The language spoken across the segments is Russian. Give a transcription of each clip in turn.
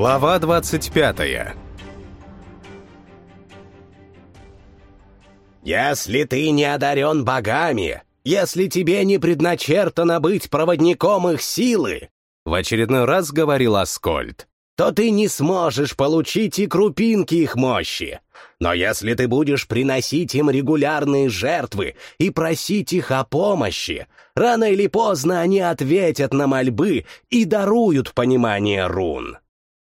Глава 25 «Если ты не одарен богами, если тебе не предначертано быть проводником их силы, в очередной раз говорил Аскольд, то ты не сможешь получить и крупинки их мощи. Но если ты будешь приносить им регулярные жертвы и просить их о помощи, рано или поздно они ответят на мольбы и даруют понимание рун.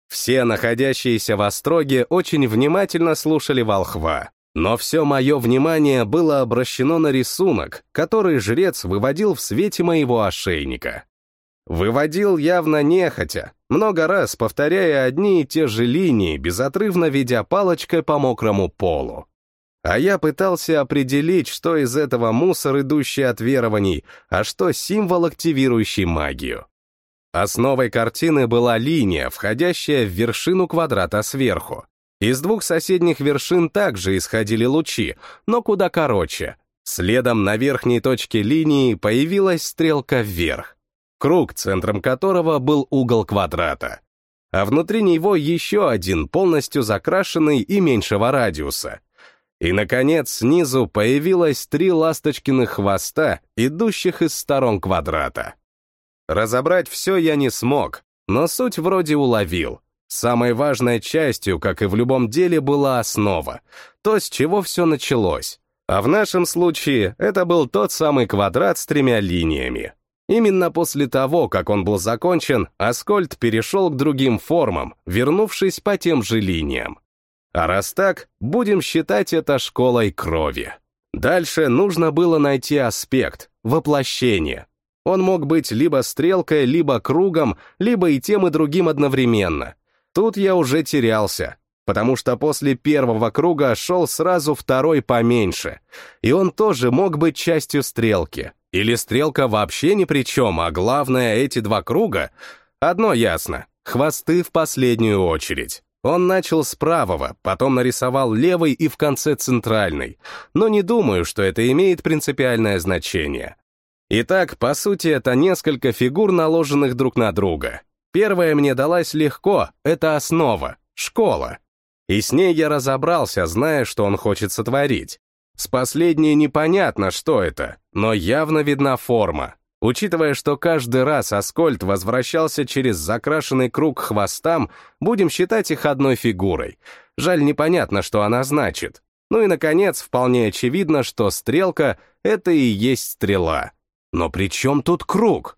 Все находящиеся в Остроге очень внимательно слушали волхва, но все мое внимание было обращено на рисунок, который жрец выводил в свете моего ошейника. Выводил явно нехотя, много раз повторяя одни и те же линии, безотрывно ведя палочкой по мокрому полу. А я пытался определить, что из этого мусор, идущий от верований, а что символ, активирующий магию. Основой картины была линия, входящая в вершину квадрата сверху. Из двух соседних вершин также исходили лучи, но куда короче. Следом на верхней точке линии появилась стрелка вверх круг, центром которого был угол квадрата. А внутри него еще один, полностью закрашенный и меньшего радиуса. И, наконец, снизу появилось три ласточкиных хвоста, идущих из сторон квадрата. Разобрать все я не смог, но суть вроде уловил. Самой важной частью, как и в любом деле, была основа, то, с чего все началось. А в нашем случае это был тот самый квадрат с тремя линиями. Именно после того, как он был закончен, Аскольд перешел к другим формам, вернувшись по тем же линиям. А раз так, будем считать это школой крови. Дальше нужно было найти аспект, воплощение. Он мог быть либо стрелкой, либо кругом, либо и тем, и другим одновременно. Тут я уже терялся, потому что после первого круга шел сразу второй поменьше, и он тоже мог быть частью стрелки. Или стрелка вообще ни при чем, а главное, эти два круга? Одно ясно — хвосты в последнюю очередь. Он начал с правого, потом нарисовал левый и в конце центральный, но не думаю, что это имеет принципиальное значение. Итак, по сути, это несколько фигур, наложенных друг на друга. Первая мне далась легко, это основа, школа. И с ней я разобрался, зная, что он хочет сотворить. С последней непонятно, что это, но явно видна форма. Учитывая, что каждый раз Аскольд возвращался через закрашенный круг хвостам, будем считать их одной фигурой. Жаль, непонятно, что она значит. Ну и, наконец, вполне очевидно, что стрелка — это и есть стрела. Но при чем тут круг?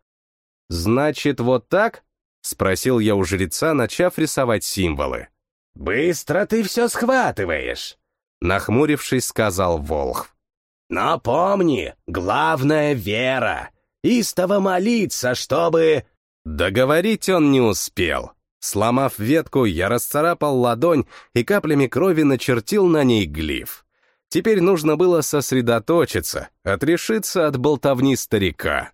«Значит, вот так?» — спросил я у жреца, начав рисовать символы. «Быстро ты все схватываешь!» Нахмурившись, сказал Волх. «Но помни, главное — вера. Истово молиться, чтобы...» Договорить он не успел. Сломав ветку, я расцарапал ладонь и каплями крови начертил на ней глиф. Теперь нужно было сосредоточиться, отрешиться от болтовни старика.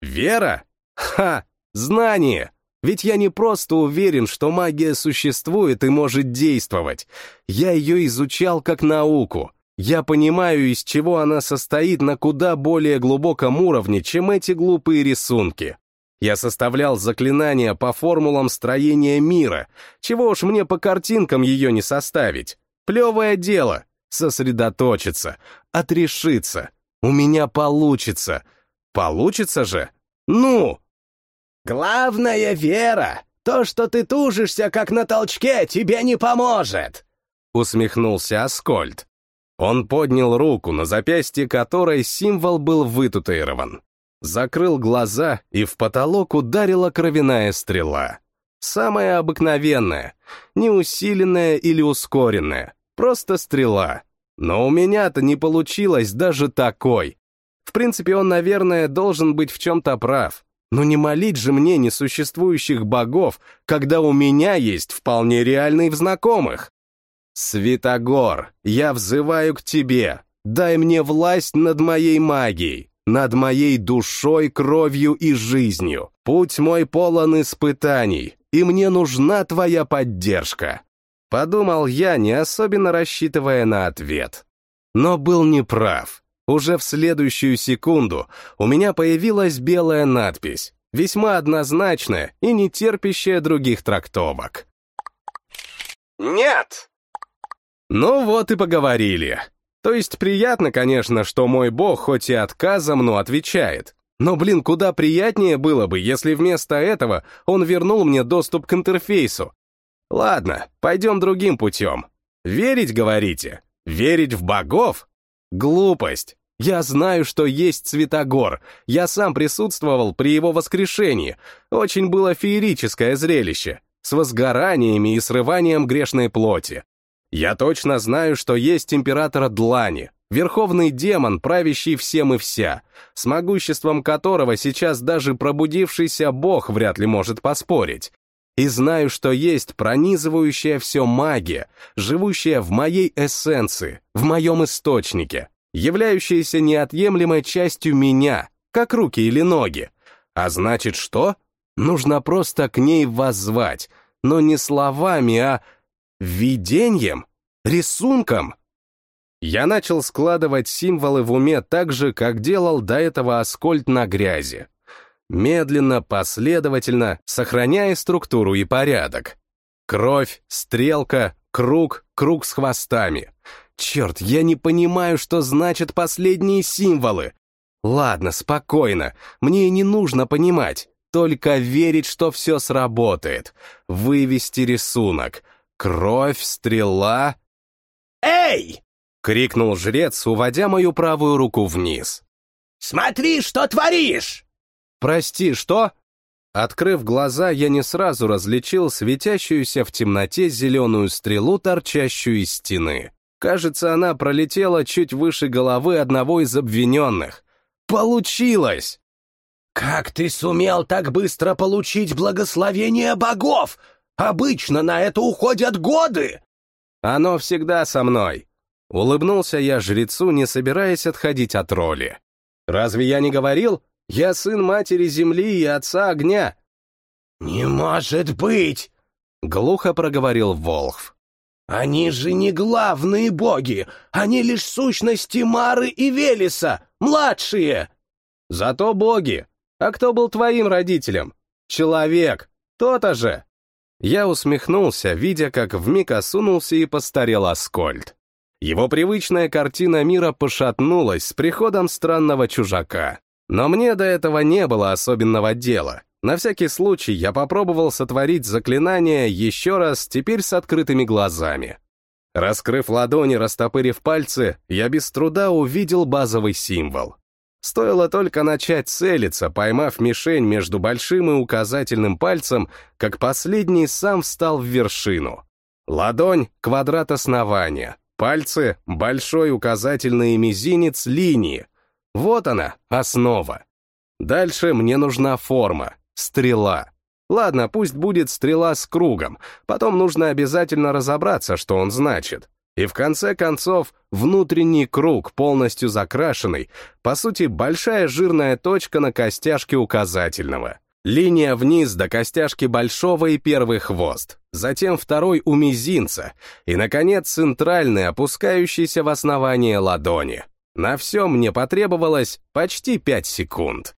«Вера? Ха! Знание! Ведь я не просто уверен, что магия существует и может действовать. Я ее изучал как науку. Я понимаю, из чего она состоит на куда более глубоком уровне, чем эти глупые рисунки. Я составлял заклинания по формулам строения мира. Чего уж мне по картинкам ее не составить. Плевое дело. Сосредоточиться. Отрешиться. У меня получится. Получится же? Ну! «Главная вера! То, что ты тужишься, как на толчке, тебе не поможет!» Усмехнулся Аскольд. Он поднял руку, на запястье которой символ был вытатуирован. Закрыл глаза, и в потолок ударила кровяная стрела. Самая обыкновенная, не усиленная или ускоренная, просто стрела. Но у меня-то не получилось даже такой. В принципе, он, наверное, должен быть в чем-то прав. Но не молить же мне несуществующих богов, когда у меня есть вполне реальные в знакомых. Святогор, я взываю к тебе. Дай мне власть над моей магией, над моей душой, кровью и жизнью. Путь мой полон испытаний, и мне нужна твоя поддержка. Подумал я, не особенно рассчитывая на ответ. Но был неправ. Уже в следующую секунду у меня появилась белая надпись, весьма однозначная и не терпящая других трактовок. Нет! Ну вот и поговорили. То есть приятно, конечно, что мой бог хоть и отказом, но отвечает. Но, блин, куда приятнее было бы, если вместо этого он вернул мне доступ к интерфейсу. Ладно, пойдем другим путем. Верить, говорите? Верить в богов? Глупость. Я знаю, что есть Святогор. Я сам присутствовал при его воскрешении. Очень было феерическое зрелище. С возгораниями и срыванием грешной плоти. Я точно знаю, что есть император Длани, верховный демон, правящий всем и вся, с могуществом которого сейчас даже пробудившийся бог вряд ли может поспорить. И знаю, что есть пронизывающая все магия, живущая в моей эссенции, в моем источнике, являющаяся неотъемлемой частью меня, как руки или ноги. А значит что? Нужно просто к ней воззвать, но не словами, а видением, рисунком. Я начал складывать символы в уме так же, как делал до этого Аскольд на грязи. Медленно, последовательно, сохраняя структуру и порядок. Кровь, стрелка, круг, круг с хвостами. Черт, я не понимаю, что значат последние символы. Ладно, спокойно, мне и не нужно понимать, только верить, что все сработает. Вывести рисунок. Кровь, стрела... «Эй!» — крикнул жрец, уводя мою правую руку вниз. «Смотри, что творишь!» «Прости, что?» Открыв глаза, я не сразу различил светящуюся в темноте зеленую стрелу, торчащую из стены. Кажется, она пролетела чуть выше головы одного из обвиненных. Получилось! «Как ты сумел так быстро получить благословение богов? Обычно на это уходят годы!» «Оно всегда со мной!» Улыбнулся я жрецу, не собираясь отходить от роли. «Разве я не говорил? Я сын матери земли и отца огня!» «Не может быть!» — глухо проговорил Волхв. «Они же не главные боги, они лишь сущности Мары и Велеса, младшие!» «Зато боги! А кто был твоим родителем? Человек! То-то же!» Я усмехнулся, видя, как вмиг осунулся и постарел Аскольд. Его привычная картина мира пошатнулась с приходом странного чужака. Но мне до этого не было особенного дела. На всякий случай я попробовал сотворить заклинание еще раз, теперь с открытыми глазами. Раскрыв ладони, растопырив пальцы, я без труда увидел базовый символ. Стоило только начать целиться, поймав мишень между большим и указательным пальцем, как последний сам встал в вершину. Ладонь — квадрат основания, пальцы — большой указательный и мизинец линии. Вот она, основа. Дальше мне нужна форма, Стрела. Ладно, пусть будет стрела с кругом, потом нужно обязательно разобраться, что он значит. И в конце концов, внутренний круг, полностью закрашенный, по сути, большая жирная точка на костяшке указательного. Линия вниз до костяшки большого и первый хвост, затем второй у мизинца, и, наконец, центральный, опускающийся в основание ладони. На все мне потребовалось почти пять секунд.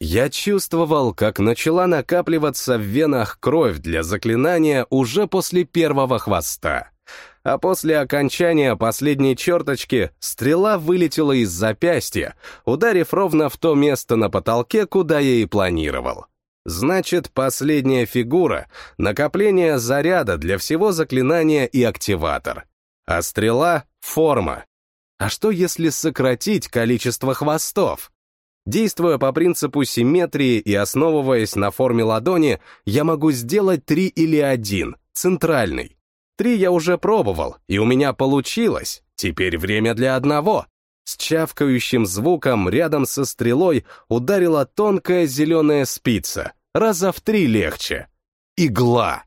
Я чувствовал, как начала накапливаться в венах кровь для заклинания уже после первого хвоста. А после окончания последней черточки стрела вылетела из запястья, ударив ровно в то место на потолке, куда я и планировал. Значит, последняя фигура — накопление заряда для всего заклинания и активатор. А стрела — форма. А что если сократить количество хвостов? Действуя по принципу симметрии и основываясь на форме ладони, я могу сделать три или один, центральный. Три я уже пробовал, и у меня получилось. Теперь время для одного. С чавкающим звуком рядом со стрелой ударила тонкая зеленая спица, раза в три легче. Игла.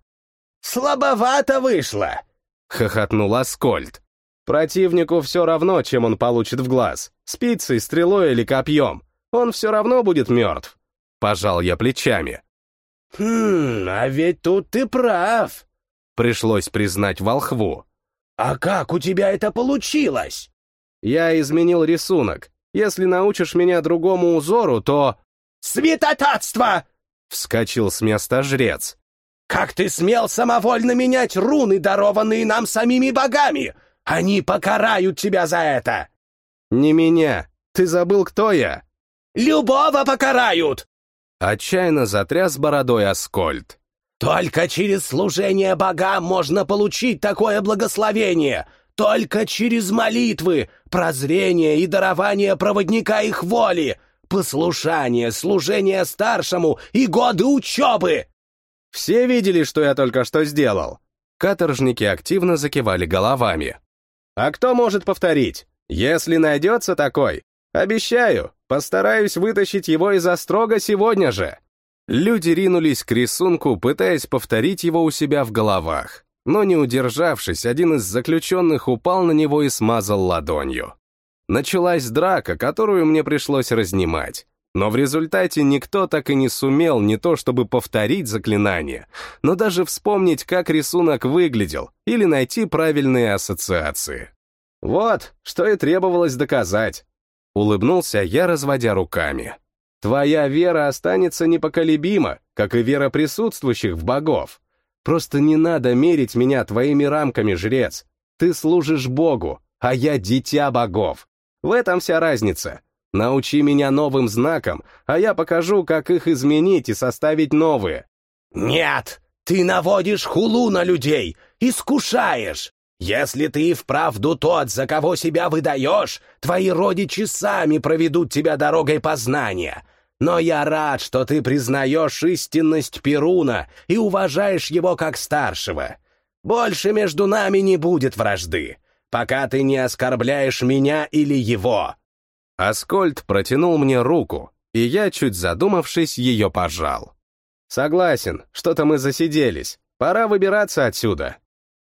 «Слабовато вышло!» — хохотнул Аскольд. Противнику все равно, чем он получит в глаз, спицей, стрелой или копьем он все равно будет мертв. Пожал я плечами. «Хм, а ведь тут ты прав», — пришлось признать волхву. «А как у тебя это получилось?» «Я изменил рисунок. Если научишь меня другому узору, то...» «Святотатство!» — вскочил с места жрец. Как ты смел самовольно менять руны, дарованные нам самими богами? Они покарают тебя за это!» «Не меня. Ты забыл, кто я?» «Любого покарают!» Отчаянно затряс бородой Аскольд. «Только через служение богам можно получить такое благословение! Только через молитвы, прозрение и дарование проводника их воли, послушание, служение старшему и годы учебы!» Все видели, что я только что сделал. Каторжники активно закивали головами. А кто может повторить? Если найдется такой, обещаю, постараюсь вытащить его из острога сегодня же. Люди ринулись к рисунку, пытаясь повторить его у себя в головах. Но не удержавшись, один из заключенных упал на него и смазал ладонью. Началась драка, которую мне пришлось разнимать. Но в результате никто так и не сумел не то чтобы повторить заклинание, но даже вспомнить, как рисунок выглядел, или найти правильные ассоциации. Вот, что и требовалось доказать. Улыбнулся я, разводя руками. Твоя вера останется непоколебима, как и вера присутствующих в богов. Просто не надо мерить меня твоими рамками, жрец. Ты служишь Богу, а я дитя богов. В этом вся разница. Научи меня новым знакам, а я покажу, как их изменить и составить новые. Нет, ты наводишь хулу на людей, искушаешь. Если ты вправду тот, за кого себя выдаешь, твои родичи сами проведут тебя дорогой познания. Но я рад, что ты признаешь истинность Перуна и уважаешь его как старшего. Больше между нами не будет вражды, пока ты не оскорбляешь меня или его. Аскольд протянул мне руку, и я, чуть задумавшись, ее пожал. «Согласен, что-то мы засиделись. Пора выбираться отсюда».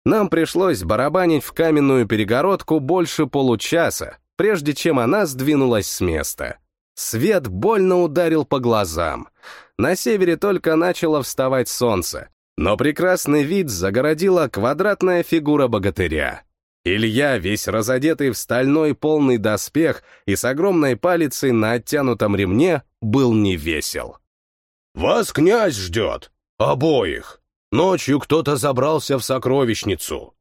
Нам пришлось барабанить в каменную перегородку больше получаса, прежде чем она сдвинулась с места. Свет больно ударил по глазам. На севере только начало вставать солнце, но прекрасный вид загородила квадратная фигура богатыря. Илья, весь разодетый в стальной полный доспех и с огромной палицей на оттянутом ремне, был невесел. «Вас князь ждет! Обоих! Ночью кто-то забрался в сокровищницу!»